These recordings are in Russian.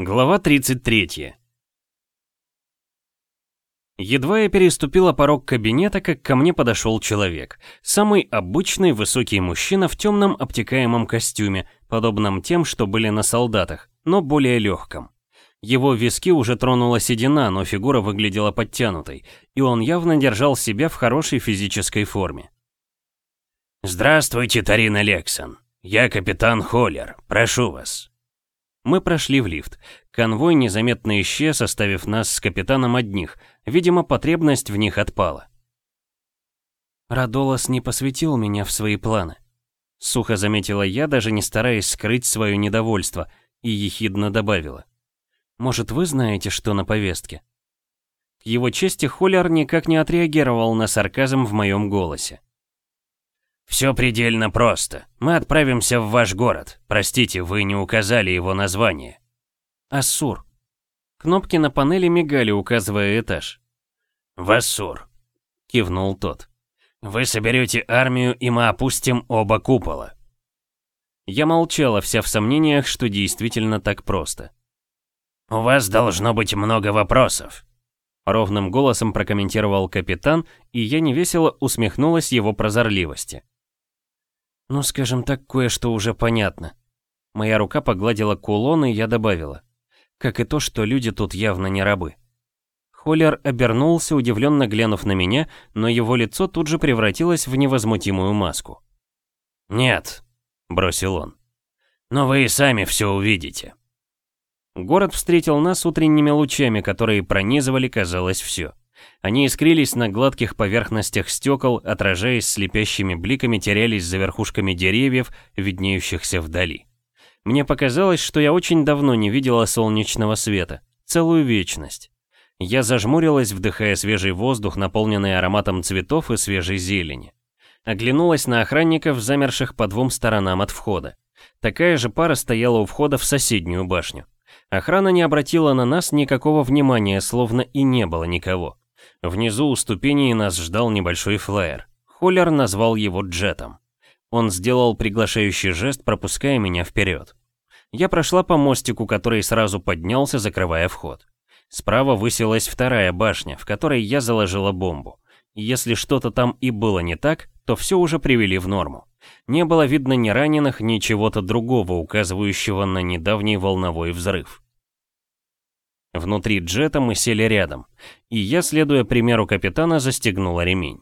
Глава 33 Едва я переступила порог кабинета, как ко мне подошел человек. Самый обычный высокий мужчина в темном обтекаемом костюме, подобном тем, что были на солдатах, но более легком. Его виски уже тронула седина, но фигура выглядела подтянутой, и он явно держал себя в хорошей физической форме. «Здравствуйте, Тарина Лексон. Я капитан Холлер. Прошу вас». Мы прошли в лифт. Конвой незаметно исчез, оставив нас с капитаном одних. Видимо, потребность в них отпала. Радолас не посвятил меня в свои планы. Сухо заметила я, даже не стараясь скрыть свое недовольство, и ехидно добавила. Может, вы знаете, что на повестке? К его чести Холлер никак не отреагировал на сарказм в моем голосе. «Все предельно просто. Мы отправимся в ваш город. Простите, вы не указали его название». «Ассур». Кнопки на панели мигали, указывая этаж. «В Ассур», — кивнул тот. «Вы соберете армию, и мы опустим оба купола». Я молчала, вся в сомнениях, что действительно так просто. «У вас должно быть много вопросов», — ровным голосом прокомментировал капитан, и я невесело усмехнулась его прозорливости. «Ну, скажем так, кое-что уже понятно». Моя рука погладила кулон, и я добавила. Как и то, что люди тут явно не рабы. Холлер обернулся, удивленно глянув на меня, но его лицо тут же превратилось в невозмутимую маску. «Нет», — бросил он. «Но вы и сами все увидите». Город встретил нас утренними лучами, которые пронизывали, казалось, все. Они искрились на гладких поверхностях стекол, отражаясь слепящими бликами, терялись за верхушками деревьев, виднеющихся вдали. Мне показалось, что я очень давно не видела солнечного света. Целую вечность. Я зажмурилась, вдыхая свежий воздух, наполненный ароматом цветов и свежей зелени. Оглянулась на охранников, замерших по двум сторонам от входа. Такая же пара стояла у входа в соседнюю башню. Охрана не обратила на нас никакого внимания, словно и не было никого. Внизу у ступеней нас ждал небольшой флайер. Холлер назвал его джетом. Он сделал приглашающий жест, пропуская меня вперед. Я прошла по мостику, который сразу поднялся, закрывая вход. Справа высилась вторая башня, в которой я заложила бомбу. Если что-то там и было не так, то все уже привели в норму. Не было видно ни раненых, ни чего-то другого, указывающего на недавний волновой взрыв. Внутри джета мы сели рядом, и я, следуя примеру капитана, застегнула ремень.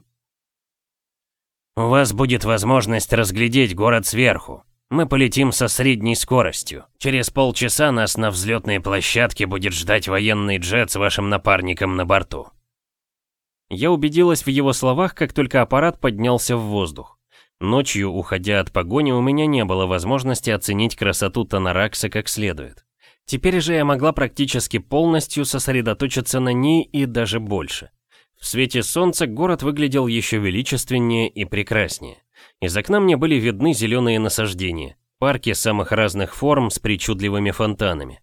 «У вас будет возможность разглядеть город сверху. Мы полетим со средней скоростью. Через полчаса нас на взлетной площадке будет ждать военный джет с вашим напарником на борту». Я убедилась в его словах, как только аппарат поднялся в воздух. Ночью, уходя от погони, у меня не было возможности оценить красоту Танаракса как следует. Теперь же я могла практически полностью сосредоточиться на ней и даже больше. В свете солнца город выглядел еще величественнее и прекраснее. Из окна мне были видны зеленые насаждения, парки самых разных форм с причудливыми фонтанами.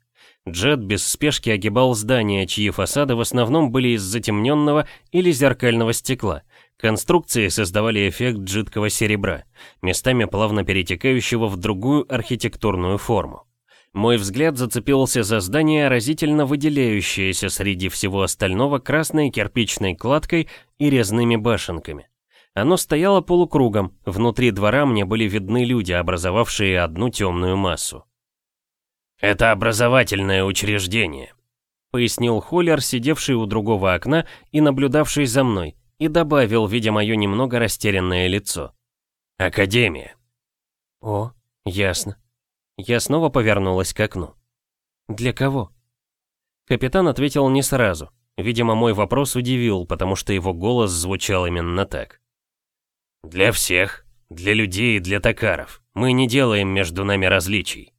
Джет без спешки огибал здания, чьи фасады в основном были из затемненного или зеркального стекла, Конструкции создавали эффект жидкого серебра, местами плавно перетекающего в другую архитектурную форму. Мой взгляд зацепился за здание, разительно выделяющееся среди всего остального красной кирпичной кладкой и резными башенками. Оно стояло полукругом, внутри двора мне были видны люди, образовавшие одну темную массу. «Это образовательное учреждение», — пояснил Холлер, сидевший у другого окна и наблюдавший за мной, и добавил, видя мое немного растерянное лицо. «Академия». «О, ясно». Я снова повернулась к окну. «Для кого?» Капитан ответил не сразу. Видимо, мой вопрос удивил, потому что его голос звучал именно так. «Для всех. Для людей и для токаров. Мы не делаем между нами различий».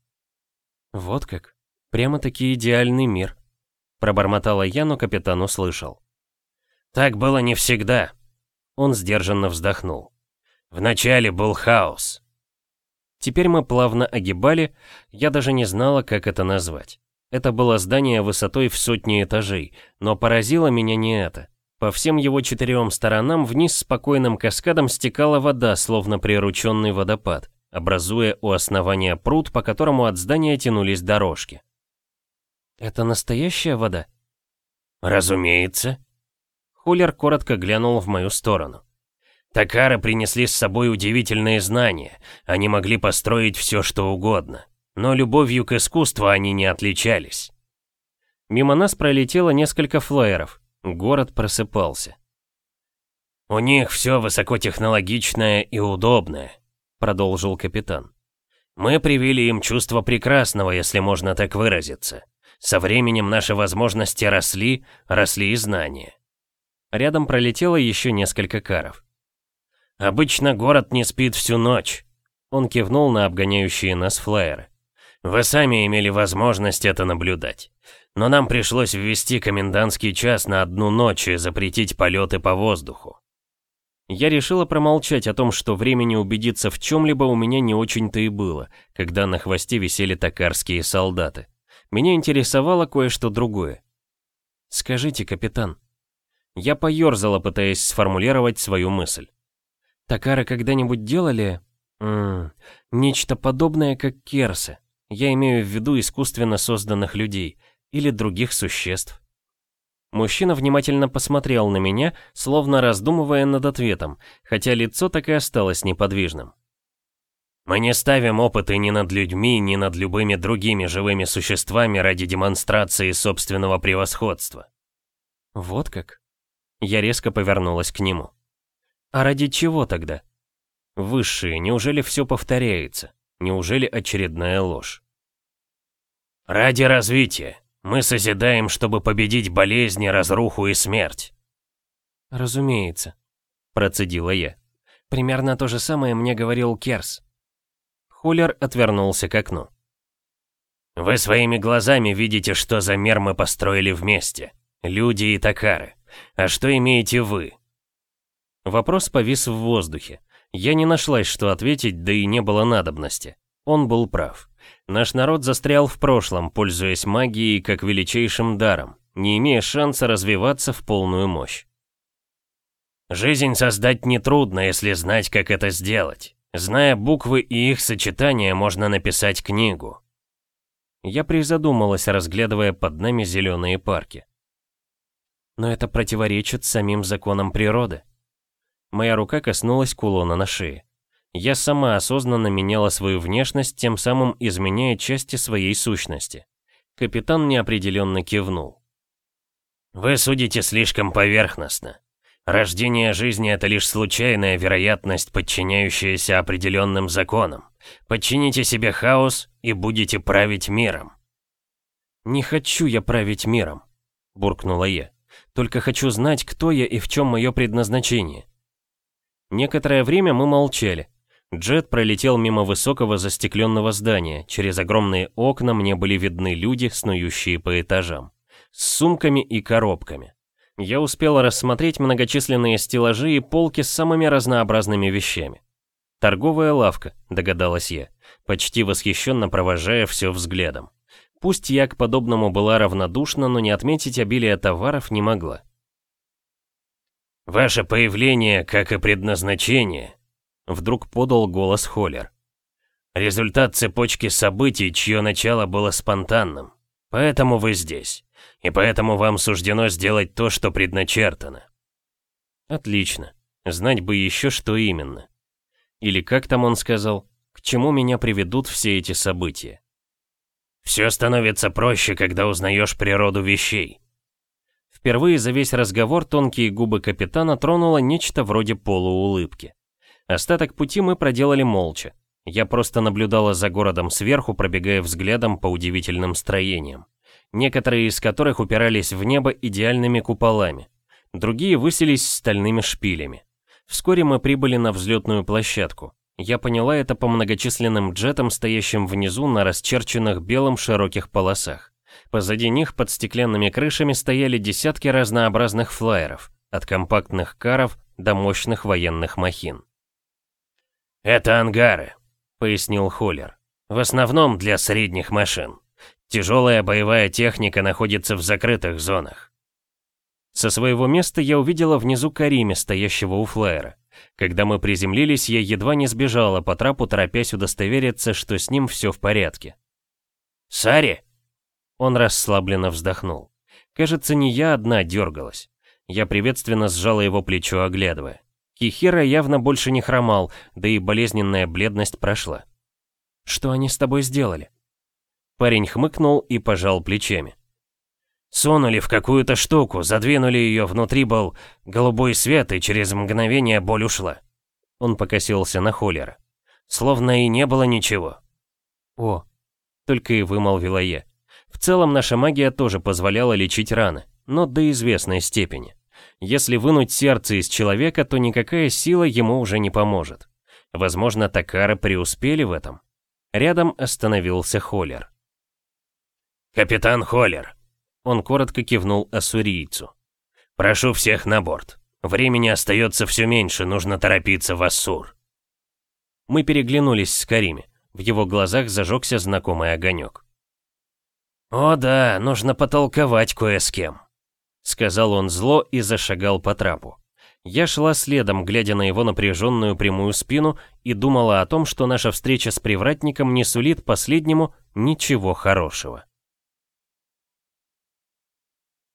«Вот как. Прямо-таки идеальный мир», — пробормотала я, но капитан услышал. Так было не всегда. Он сдержанно вздохнул. Вначале был хаос. Теперь мы плавно огибали, я даже не знала, как это назвать. Это было здание высотой в сотни этажей, но поразило меня не это. По всем его четырем сторонам вниз спокойным каскадом стекала вода, словно прирученный водопад, образуя у основания пруд, по которому от здания тянулись дорожки. «Это настоящая вода?» «Разумеется». Хулер коротко глянул в мою сторону. Такары принесли с собой удивительные знания. Они могли построить все, что угодно. Но любовью к искусству они не отличались. Мимо нас пролетело несколько флайеров. Город просыпался. «У них все высокотехнологичное и удобное», — продолжил капитан. «Мы привили им чувство прекрасного, если можно так выразиться. Со временем наши возможности росли, росли и знания». Рядом пролетело еще несколько каров. «Обычно город не спит всю ночь», — он кивнул на обгоняющие нас флайеры. «Вы сами имели возможность это наблюдать. Но нам пришлось ввести комендантский час на одну ночь и запретить полеты по воздуху. Я решила промолчать о том, что времени убедиться в чем-либо у меня не очень-то и было, когда на хвосте висели токарские солдаты. Меня интересовало кое-что другое. «Скажите, капитан». Я поерзала, пытаясь сформулировать свою мысль. «Токары когда-нибудь делали... М -м, нечто подобное, как керсы? Я имею в виду искусственно созданных людей или других существ». Мужчина внимательно посмотрел на меня, словно раздумывая над ответом, хотя лицо так и осталось неподвижным. «Мы не ставим опыты ни над людьми, ни над любыми другими живыми существами ради демонстрации собственного превосходства». «Вот как?» Я резко повернулась к нему. «А ради чего тогда?» «Высшие, неужели все повторяется? Неужели очередная ложь?» «Ради развития», мы созидаем, чтобы победить болезни, разруху и смерть. Разумеется, процедила я. Примерно то же самое мне говорил Керс. Хулер отвернулся к окну. Вы своими глазами видите, что за мир мы построили вместе. Люди и токары. А что имеете вы? Вопрос повис в воздухе. Я не нашлась, что ответить, да и не было надобности. Он был прав. Наш народ застрял в прошлом, пользуясь магией как величайшим даром, не имея шанса развиваться в полную мощь. Жизнь создать нетрудно, если знать, как это сделать. Зная буквы и их сочетания, можно написать книгу. Я призадумалась, разглядывая под нами зеленые парки. Но это противоречит самим законам природы. Моя рука коснулась кулона на шее. Я сама осознанно меняла свою внешность, тем самым изменяя части своей сущности. Капитан неопределенно кивнул. «Вы судите слишком поверхностно. Рождение жизни — это лишь случайная вероятность, подчиняющаяся определенным законам. Подчините себе хаос и будете править миром». «Не хочу я править миром», — буркнула я. «Только хочу знать, кто я и в чем мое предназначение». Некоторое время мы молчали. Джет пролетел мимо высокого застекленного здания. Через огромные окна мне были видны люди, снующие по этажам. С сумками и коробками. Я успел рассмотреть многочисленные стеллажи и полки с самыми разнообразными вещами. «Торговая лавка», — догадалась я, почти восхищенно провожая все взглядом. Пусть я к подобному была равнодушна, но не отметить обилие товаров не могла. «Ваше появление, как и предназначение», Вдруг подал голос Холлер. Результат цепочки событий, чье начало было спонтанным. Поэтому вы здесь. И поэтому вам суждено сделать то, что предначертано. Отлично. Знать бы еще, что именно. Или как там он сказал, к чему меня приведут все эти события. Все становится проще, когда узнаешь природу вещей. Впервые за весь разговор тонкие губы капитана тронуло нечто вроде полуулыбки. Остаток пути мы проделали молча. Я просто наблюдала за городом сверху, пробегая взглядом по удивительным строениям. Некоторые из которых упирались в небо идеальными куполами. Другие высились стальными шпилями. Вскоре мы прибыли на взлетную площадку. Я поняла это по многочисленным джетам, стоящим внизу на расчерченных белым широких полосах. Позади них под стеклянными крышами стояли десятки разнообразных флайеров, от компактных каров до мощных военных махин. «Это ангары», — пояснил Холлер. «В основном для средних машин. Тяжелая боевая техника находится в закрытых зонах». Со своего места я увидела внизу Кариме, стоящего у флайера. Когда мы приземлились, я едва не сбежала по трапу, торопясь удостовериться, что с ним все в порядке. «Сари?» Он расслабленно вздохнул. Кажется, не я одна дергалась. Я приветственно сжала его плечо, оглядывая. Кихира явно больше не хромал, да и болезненная бледность прошла. «Что они с тобой сделали?» Парень хмыкнул и пожал плечами. Сунули в какую-то штуку, задвинули ее, внутри был голубой свет, и через мгновение боль ушла. Он покосился на Холлера. Словно и не было ничего. «О», — только и вымолвила я. В целом наша магия тоже позволяла лечить раны, но до известной степени. Если вынуть сердце из человека, то никакая сила ему уже не поможет. Возможно, Такара преуспели в этом. Рядом остановился Холлер. «Капитан Холлер!» Он коротко кивнул ассурийцу. «Прошу всех на борт. Времени остается все меньше, нужно торопиться в Ассур». Мы переглянулись с Карими. В его глазах зажегся знакомый огонек. «О да, нужно потолковать кое с кем», — сказал он зло и зашагал по трапу. Я шла следом, глядя на его напряженную прямую спину, и думала о том, что наша встреча с привратником не сулит последнему ничего хорошего.